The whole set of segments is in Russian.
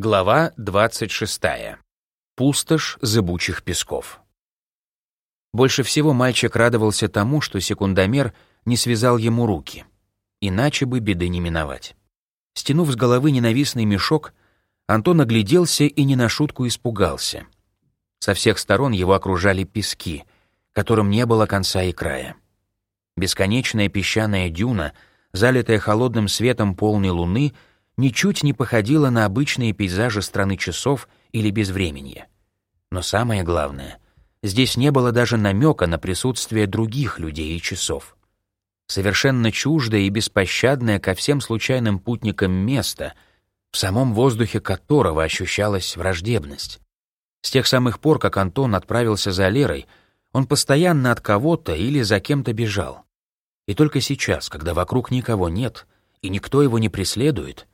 Глава 26. Пустошь зыбучих песков. Больше всего мальчик радовался тому, что секундомер не связал ему руки. Иначе бы беды не миновать. Стянув с головы ненавистный мешок, Антон огляделся и не на шутку испугался. Со всех сторон его окружали пески, которым не было конца и края. Бесконечная песчаная дюна, залитая холодным светом полной луны — ничуть не походила на обычные пейзажи страны часов или безвременья. Но самое главное, здесь не было даже намека на присутствие других людей и часов. Совершенно чуждое и беспощадное ко всем случайным путникам место, в самом воздухе которого ощущалась враждебность. С тех самых пор, как Антон отправился за Лерой, он постоянно от кого-то или за кем-то бежал. И только сейчас, когда вокруг никого нет и никто его не преследует,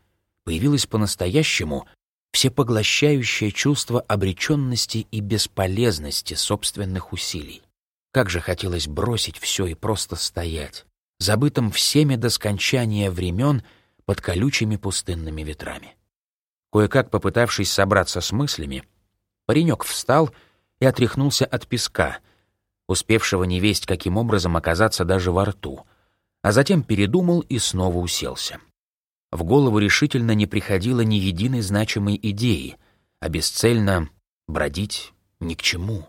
появилось по-настоящему всепоглощающее чувство обреченности и бесполезности собственных усилий. Как же хотелось бросить все и просто стоять, забытым всеми до скончания времен под колючими пустынными ветрами. Кое-как попытавшись собраться с мыслями, паренек встал и отряхнулся от песка, успевшего невесть каким образом оказаться даже во рту, а затем передумал и снова уселся в голову решительно не приходило ни единой значимой идеи, а бесцельно бродить ни к чему.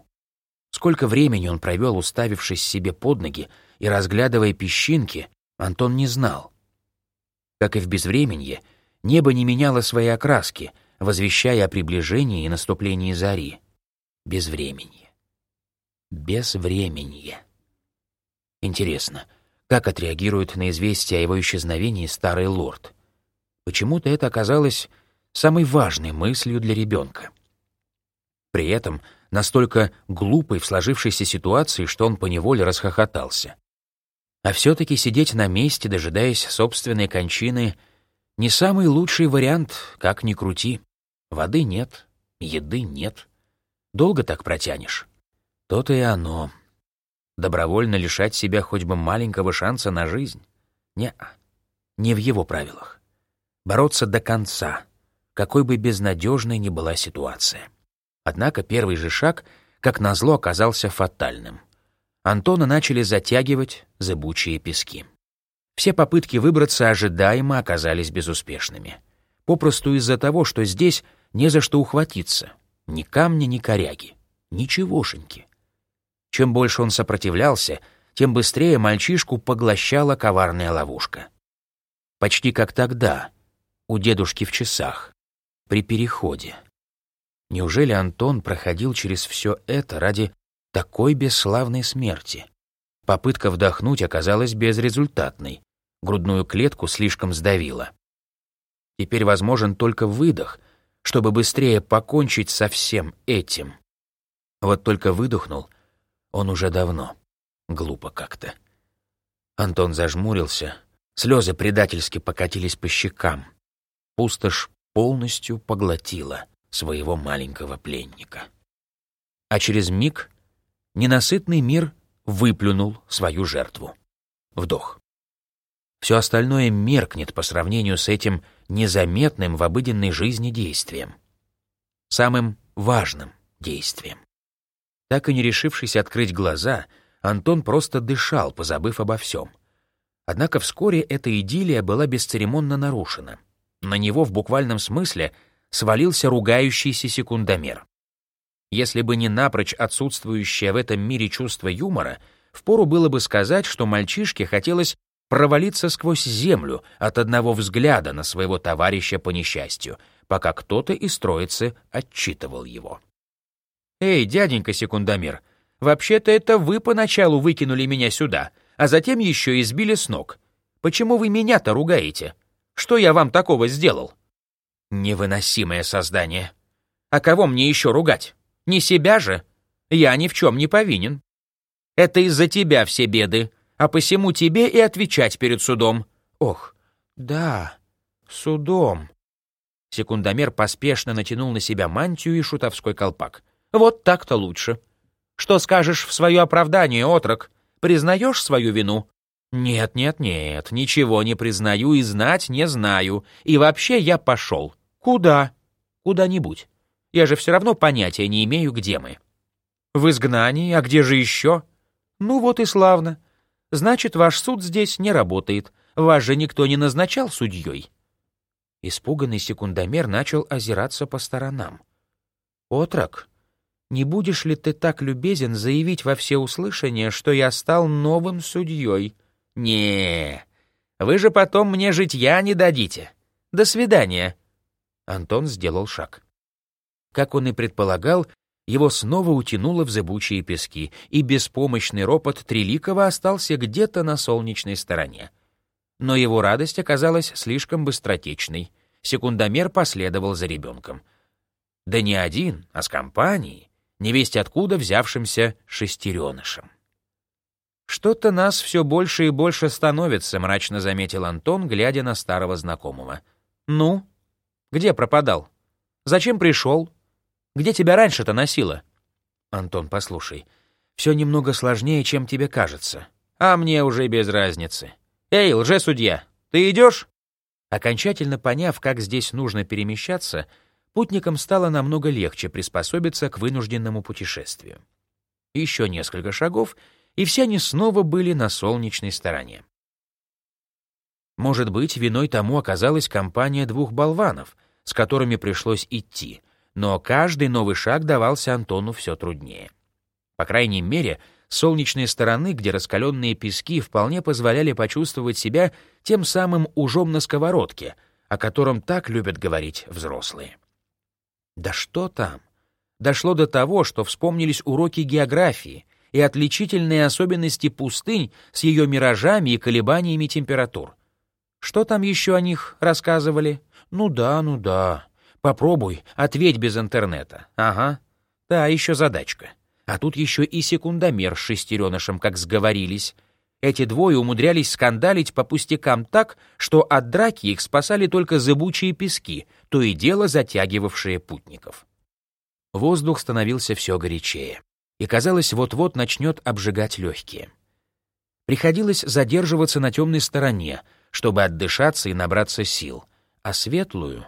Сколько времени он провел, уставившись себе под ноги и разглядывая песчинки, Антон не знал. Как и в безвременье, небо не меняло своей окраски, возвещая о приближении и наступлении зари. Безвременье. Безвременье. Интересно, как отреагирует на известие о его исчезновении старый лорд? Почему-то это оказалось самой важной мыслью для ребенка. При этом настолько глупой в сложившейся ситуации, что он поневоле расхохотался. А все-таки сидеть на месте, дожидаясь собственной кончины, не самый лучший вариант, как ни крути. Воды нет, еды нет. Долго так протянешь? То-то и оно. Добровольно лишать себя хоть бы маленького шанса на жизнь? Не, не в его правилах бороться до конца, какой бы безнадежной ни была ситуация. Однако первый же шаг, как назло, оказался фатальным. Антона начали затягивать зыбучие пески. Все попытки выбраться ожидаемо оказались безуспешными. Попросту из-за того, что здесь не за что ухватиться. Ни камня, ни коряги. Ничегошеньки. Чем больше он сопротивлялся, тем быстрее мальчишку поглощала коварная ловушка. Почти как тогда, у дедушки в часах, при переходе. Неужели Антон проходил через все это ради такой бесславной смерти? Попытка вдохнуть оказалась безрезультатной. Грудную клетку слишком сдавило. Теперь возможен только выдох, чтобы быстрее покончить со всем этим. Вот только выдохнул он уже давно. Глупо как-то. Антон зажмурился, слезы предательски покатились по щекам пустошь полностью поглотила своего маленького пленника. А через миг ненасытный мир выплюнул свою жертву. Вдох. Все остальное меркнет по сравнению с этим незаметным в обыденной жизни действием. Самым важным действием. Так и не решившись открыть глаза, Антон просто дышал, позабыв обо всем. Однако вскоре эта идиллия была бесцеремонно нарушена — на него в буквальном смысле свалился ругающийся секундомер. Если бы не напрочь отсутствующее в этом мире чувство юмора, впору было бы сказать, что мальчишке хотелось провалиться сквозь землю от одного взгляда на своего товарища по несчастью, пока кто-то из троицы отчитывал его. «Эй, дяденька секундомер, вообще-то это вы поначалу выкинули меня сюда, а затем еще избили с ног. Почему вы меня-то ругаете?» Что я вам такого сделал? Невыносимое создание. А кого мне еще ругать? Не себя же? Я ни в чем не повинен. Это из-за тебя все беды, а посему тебе и отвечать перед судом. Ох, да, судом. Секундомер поспешно натянул на себя мантию и шутовской колпак. Вот так-то лучше. Что скажешь в свое оправдание, отрок? Признаешь свою вину? «Нет, нет, нет, ничего не признаю и знать не знаю. И вообще я пошел». «Куда?» Куда-нибудь. Я же все равно понятия не имею, где мы». «В изгнании? А где же еще?» «Ну вот и славно. Значит, ваш суд здесь не работает. Вас же никто не назначал судьей». Испуганный секундомер начал озираться по сторонам. «Отрок, не будешь ли ты так любезен заявить во всеуслышание, что я стал новым судьей?» «Не, вы же потом мне житья не дадите. До свидания». Антон сделал шаг. Как он и предполагал, его снова утянуло в зыбучие пески, и беспомощный ропот Триликова остался где-то на солнечной стороне. Но его радость оказалась слишком быстротечной. Секундомер последовал за ребенком. Да не один, а с компанией, невесть откуда взявшимся шестеренышем. «Что-то нас все больше и больше становится», — мрачно заметил Антон, глядя на старого знакомого. «Ну? Где пропадал? Зачем пришел? Где тебя раньше-то носило?» «Антон, послушай, все немного сложнее, чем тебе кажется. А мне уже без разницы. Эй, лже-судья, ты идешь?» Окончательно поняв, как здесь нужно перемещаться, путникам стало намного легче приспособиться к вынужденному путешествию. Еще несколько шагов — и все они снова были на солнечной стороне. Может быть, виной тому оказалась компания двух болванов, с которыми пришлось идти, но каждый новый шаг давался Антону все труднее. По крайней мере, солнечные стороны, где раскаленные пески вполне позволяли почувствовать себя тем самым ужом на сковородке, о котором так любят говорить взрослые. Да что там? Дошло до того, что вспомнились уроки географии, и отличительные особенности пустынь с ее миражами и колебаниями температур. Что там еще о них рассказывали? Ну да, ну да. Попробуй, ответь без интернета. Ага. Да, еще задачка. А тут еще и секундомер с шестеренышем, как сговорились. Эти двое умудрялись скандалить по пустякам так, что от драки их спасали только зыбучие пески, то и дело затягивавшие путников. Воздух становился все горячее и, казалось, вот-вот начнет обжигать легкие. Приходилось задерживаться на темной стороне, чтобы отдышаться и набраться сил, а светлую...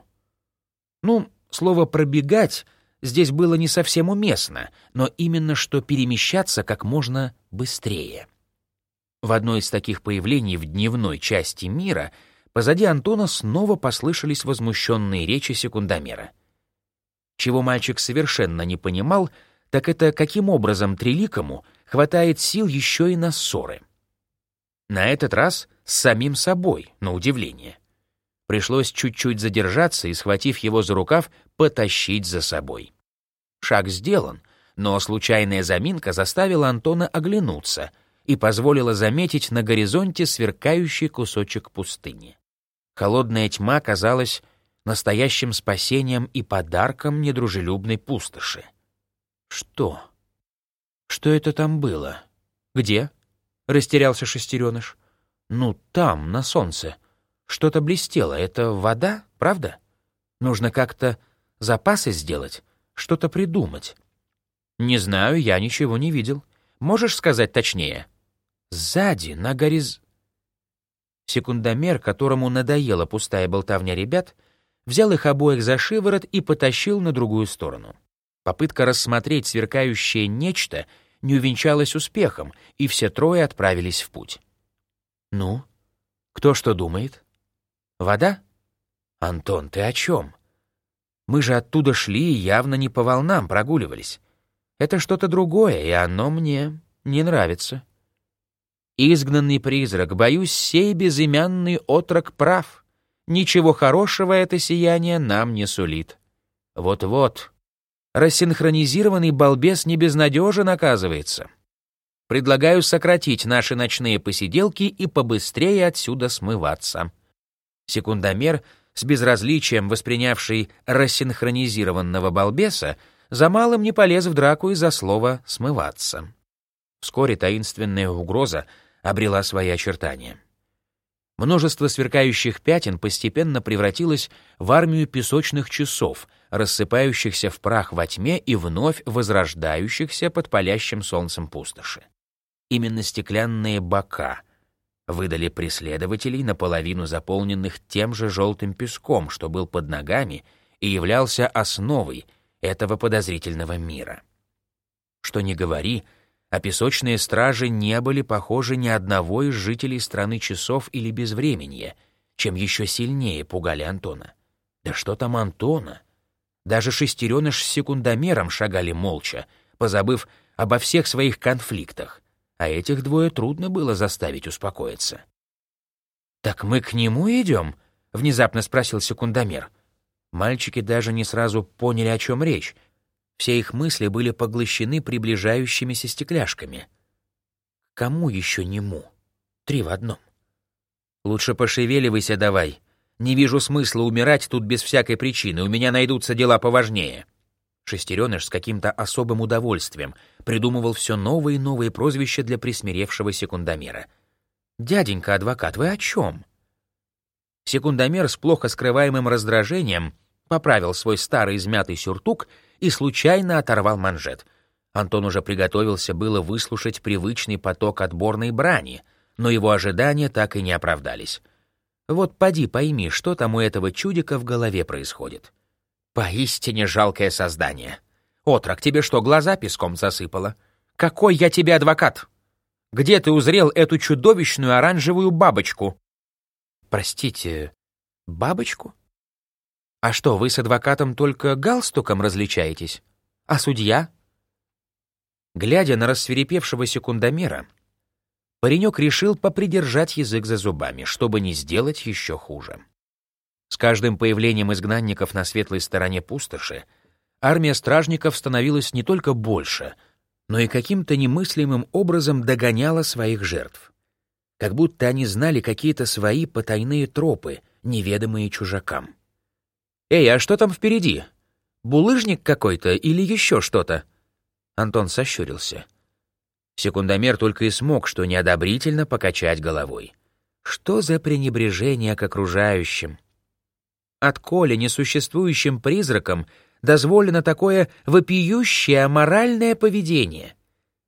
Ну, слово «пробегать» здесь было не совсем уместно, но именно что перемещаться как можно быстрее. В одной из таких появлений в дневной части мира позади Антона снова послышались возмущенные речи секундомера. Чего мальчик совершенно не понимал — так это каким образом Триликому хватает сил еще и на ссоры. На этот раз с самим собой, на удивление. Пришлось чуть-чуть задержаться и, схватив его за рукав, потащить за собой. Шаг сделан, но случайная заминка заставила Антона оглянуться и позволила заметить на горизонте сверкающий кусочек пустыни. Холодная тьма казалась настоящим спасением и подарком недружелюбной пустоши. Что? Что это там было? Где? Растерялся шестереныш. Ну, там, на солнце. Что-то блестело. Это вода, правда? Нужно как-то запасы сделать, что-то придумать. Не знаю, я ничего не видел. Можешь сказать точнее? Сзади, на гориз... Секундомер, которому надоела пустая болтовня ребят, взял их обоих за шиворот и потащил на другую сторону. Попытка рассмотреть сверкающее нечто не увенчалась успехом, и все трое отправились в путь. «Ну, кто что думает? Вода? Антон, ты о чем? Мы же оттуда шли и явно не по волнам прогуливались. Это что-то другое, и оно мне не нравится». Изгнанный призрак, боюсь, сей безымянный отрок прав. Ничего хорошего это сияние нам не сулит. Вот-вот, рассинхронизированный балбес не безнадежен, оказывается. Предлагаю сократить наши ночные посиделки и побыстрее отсюда смываться. Секундомер, с безразличием воспринявший рассинхронизированного балбеса, за малым не полез в драку из-за слова «смываться». Вскоре таинственная угроза обрела свои очертания. Множество сверкающих пятен постепенно превратилось в армию песочных часов, рассыпающихся в прах во тьме и вновь возрождающихся под палящим солнцем пустоши. Именно стеклянные бока выдали преследователей, наполовину заполненных тем же желтым песком, что был под ногами, и являлся основой этого подозрительного мира. Что ни говори, а песочные стражи не были похожи ни одного из жителей страны часов или безвременья, чем еще сильнее пугали Антона. Да что там Антона? Даже шестереныш с секундомером шагали молча, позабыв обо всех своих конфликтах, а этих двое трудно было заставить успокоиться. «Так мы к нему идем?» — внезапно спросил секундомер. Мальчики даже не сразу поняли, о чем речь. Все их мысли были поглощены приближающимися стекляшками. Кому еще нему? Три в одном. «Лучше пошевеливайся давай. Не вижу смысла умирать тут без всякой причины, у меня найдутся дела поважнее». Шестереныш с каким-то особым удовольствием придумывал все новые и новые прозвища для присмиревшего секундомера. «Дяденька адвокат, вы о чем?» Секундомер с плохо скрываемым раздражением поправил свой старый измятый сюртук и случайно оторвал манжет. Антон уже приготовился было выслушать привычный поток отборной брани, но его ожидания так и не оправдались. Вот поди пойми, что там у этого чудика в голове происходит. Поистине жалкое создание. Отрок, тебе что, глаза песком засыпало? Какой я тебе адвокат? Где ты узрел эту чудовищную оранжевую бабочку? Простите, бабочку? А что, вы с адвокатом только галстуком различаетесь? А судья? Глядя на рассверепевшего секундомера, паренек решил попридержать язык за зубами, чтобы не сделать еще хуже. С каждым появлением изгнанников на светлой стороне пустоши армия стражников становилась не только больше, но и каким-то немыслимым образом догоняла своих жертв. Как будто они знали какие-то свои потайные тропы, неведомые чужакам. «Эй, а что там впереди? Булыжник какой-то или еще что-то?» Антон сощурился. Секундомер только и смог, что неодобрительно покачать головой. Что за пренебрежение к окружающим? Отколе несуществующим призракам дозволено такое вопиющее аморальное поведение?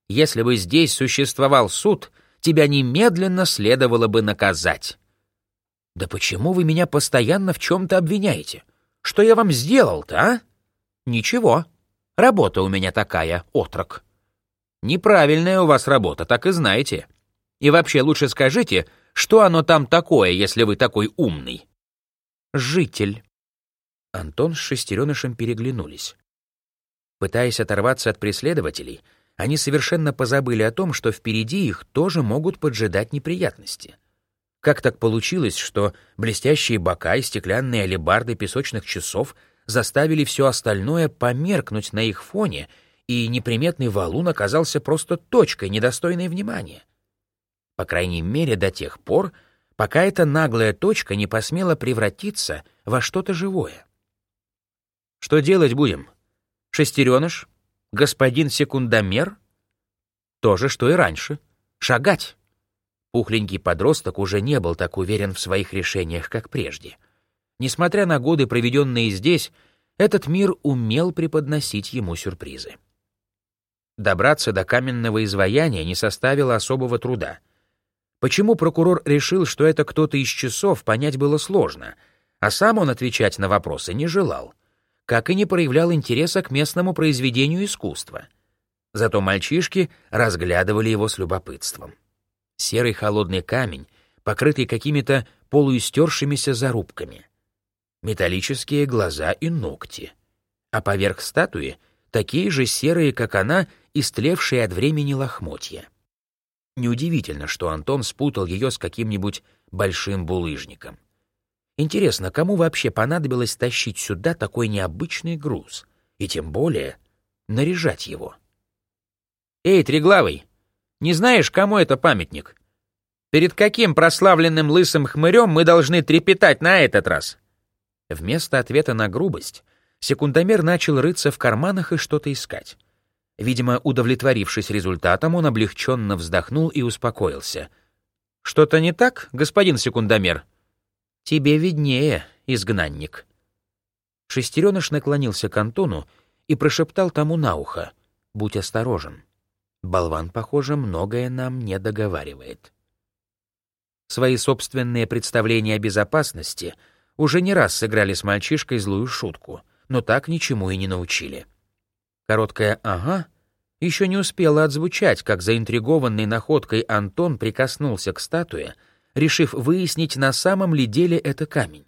Если бы здесь существовал суд, тебя немедленно следовало бы наказать. Да почему вы меня постоянно в чем-то обвиняете? Что я вам сделал-то, а? Ничего. Работа у меня такая, отрок. Неправильная у вас работа, так и знаете. И вообще лучше скажите, что оно там такое, если вы такой умный? житель». Антон с шестеренышем переглянулись. Пытаясь оторваться от преследователей, они совершенно позабыли о том, что впереди их тоже могут поджидать неприятности. Как так получилось, что блестящие бока и стеклянные алебарды песочных часов заставили все остальное померкнуть на их фоне, и неприметный валун оказался просто точкой, недостойной внимания? По крайней мере, до тех пор, пока эта наглая точка не посмела превратиться во что-то живое. Что делать будем? Шестереныш? Господин секундомер? То же, что и раньше. Шагать. Пухленький подросток уже не был так уверен в своих решениях, как прежде. Несмотря на годы, проведенные здесь, этот мир умел преподносить ему сюрпризы. Добраться до каменного изваяния не составило особого труда — Почему прокурор решил, что это кто-то из часов, понять было сложно, а сам он отвечать на вопросы не желал, как и не проявлял интереса к местному произведению искусства. Зато мальчишки разглядывали его с любопытством. Серый холодный камень, покрытый какими-то полуистершимися зарубками. Металлические глаза и ногти. А поверх статуи такие же серые, как она, истлевшие от времени лохмотья. Неудивительно, что Антон спутал ее с каким-нибудь большим булыжником. Интересно, кому вообще понадобилось тащить сюда такой необычный груз? И тем более наряжать его? «Эй, Триглавый, не знаешь, кому это памятник? Перед каким прославленным лысым хмырем мы должны трепетать на этот раз?» Вместо ответа на грубость секундомер начал рыться в карманах и что-то искать. Видимо, удовлетворившись результатом, он облегченно вздохнул и успокоился. «Что-то не так, господин секундомер?» «Тебе виднее, изгнанник». Шестереныш наклонился к Антону и прошептал тому на ухо. «Будь осторожен. Болван, похоже, многое нам не договаривает». Свои собственные представления о безопасности уже не раз сыграли с мальчишкой злую шутку, но так ничему и не научили. Короткое «ага» еще не успело отзвучать, как заинтригованный находкой Антон прикоснулся к статуе, решив выяснить, на самом ли деле это камень.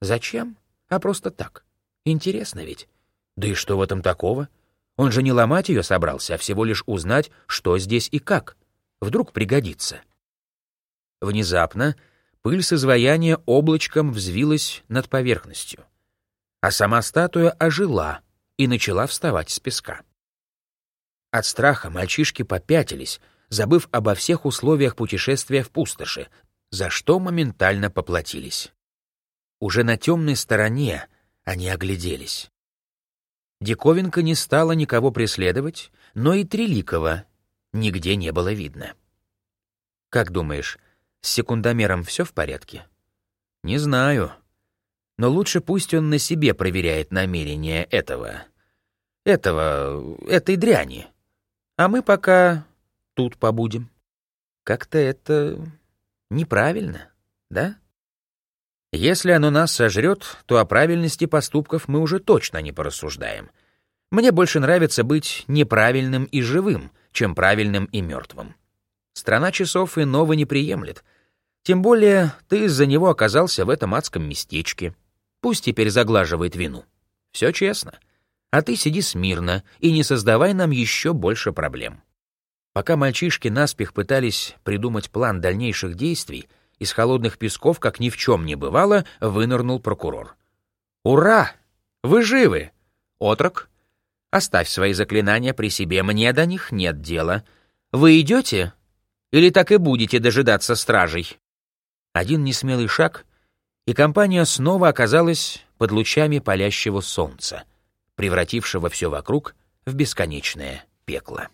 Зачем? А просто так. Интересно ведь. Да и что в этом такого? Он же не ломать ее собрался, а всего лишь узнать, что здесь и как. Вдруг пригодится. Внезапно пыль с изваяния облачком взвилась над поверхностью, а сама статуя ожила и начала вставать с песка. От страха мальчишки попятились, забыв обо всех условиях путешествия в пустоши, за что моментально поплатились. Уже на темной стороне они огляделись. Диковинка не стала никого преследовать, но и Триликова нигде не было видно. Как думаешь, с секундомером все в порядке? Не знаю. Но лучше пусть он на себе проверяет намерения этого... этого... этой дряни. А мы пока тут побудем. Как-то это неправильно, да? Если оно нас сожрет, то о правильности поступков мы уже точно не порассуждаем. Мне больше нравится быть неправильным и живым, чем правильным и мертвым. Страна часов иного не приемлет. Тем более ты из-за него оказался в этом адском местечке. Пусть теперь заглаживает вину. Все честно. А ты сиди смирно и не создавай нам еще больше проблем. Пока мальчишки наспех пытались придумать план дальнейших действий, из холодных песков, как ни в чем не бывало, вынырнул прокурор. «Ура! Вы живы! Отрок, оставь свои заклинания при себе, мне до них нет дела. Вы идете? Или так и будете дожидаться стражей?» Один несмелый шаг, и компания снова оказалась под лучами палящего солнца, превратившего все вокруг в бесконечное пекло.